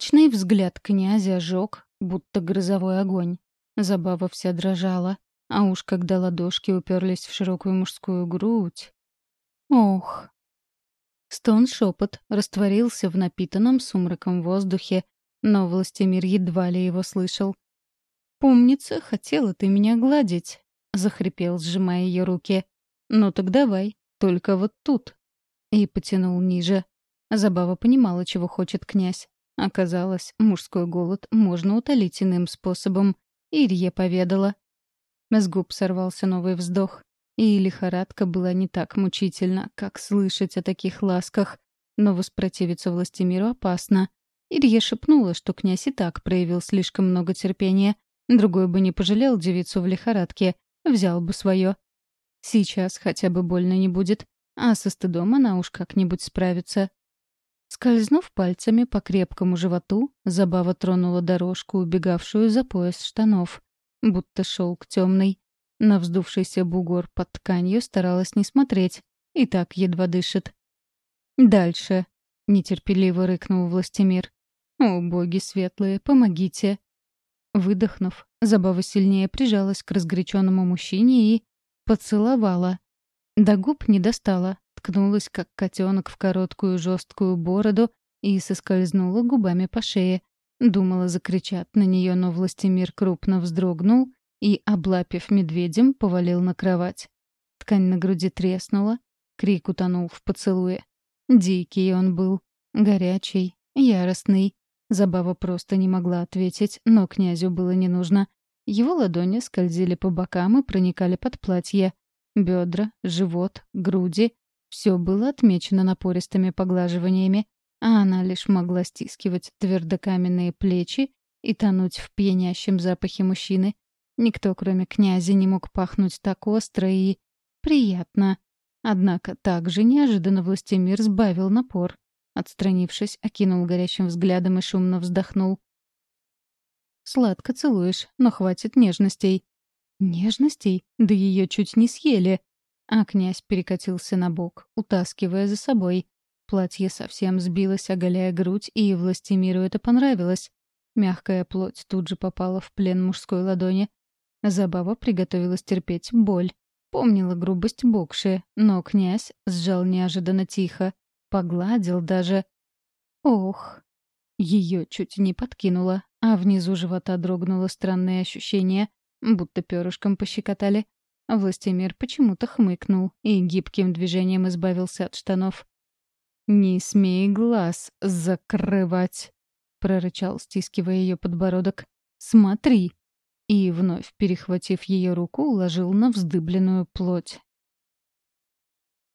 Алчный взгляд князя ожег, будто грозовой огонь. Забава вся дрожала, а уж когда ладошки уперлись в широкую мужскую грудь... Ох! Стон-шепот растворился в напитанном сумраком воздухе, но Властимир едва ли его слышал. «Помнится, хотела ты меня гладить», — захрипел, сжимая ее руки. «Ну так давай, только вот тут». И потянул ниже. Забава понимала, чего хочет князь. Оказалось, мужской голод можно утолить иным способом. Ирье поведала. С губ сорвался новый вздох. И лихорадка была не так мучительна, как слышать о таких ласках. Но воспротивиться властемиру опасно. Ирье шепнула, что князь и так проявил слишком много терпения. Другой бы не пожалел девицу в лихорадке, взял бы свое. Сейчас хотя бы больно не будет, а со стыдом она уж как-нибудь справится. Скользнув пальцами по крепкому животу, Забава тронула дорожку, убегавшую за пояс штанов, будто шелк темный. На вздувшийся бугор под тканью старалась не смотреть, и так едва дышит. «Дальше», — нетерпеливо рыкнул Властимир. «О, боги светлые, помогите!» Выдохнув, Забава сильнее прижалась к разгоряченному мужчине и поцеловала. До губ не достала, ткнулась, как котенок, в короткую жесткую бороду и соскользнула губами по шее. Думала закричать на нее, но Властимир крупно вздрогнул и, облапив медведем, повалил на кровать. Ткань на груди треснула, крик утонул в поцелуе. Дикий он был, горячий, яростный. Забава просто не могла ответить, но князю было не нужно. Его ладони скользили по бокам и проникали под платье. Бедра, живот, груди — все было отмечено напористыми поглаживаниями, а она лишь могла стискивать твердокаменные плечи и тонуть в пьянящем запахе мужчины. Никто, кроме князя, не мог пахнуть так остро и... приятно. Однако также неожиданно Властемир сбавил напор. Отстранившись, окинул горящим взглядом и шумно вздохнул. «Сладко целуешь, но хватит нежностей». «Нежностей? Да ее чуть не съели». А князь перекатился на бок, утаскивая за собой. Платье совсем сбилось, оголяя грудь, и Властимиру это понравилось. Мягкая плоть тут же попала в плен мужской ладони. Забава приготовилась терпеть боль. Помнила грубость Бокши, но князь сжал неожиданно тихо. Погладил даже. Ох. Ее чуть не подкинуло, а внизу живота дрогнуло странное ощущение, будто перышком пощекотали. Властемир почему-то хмыкнул и гибким движением избавился от штанов. «Не смей глаз закрывать», — прорычал, стискивая ее подбородок. «Смотри!» И, вновь перехватив ее руку, уложил на вздыбленную плоть.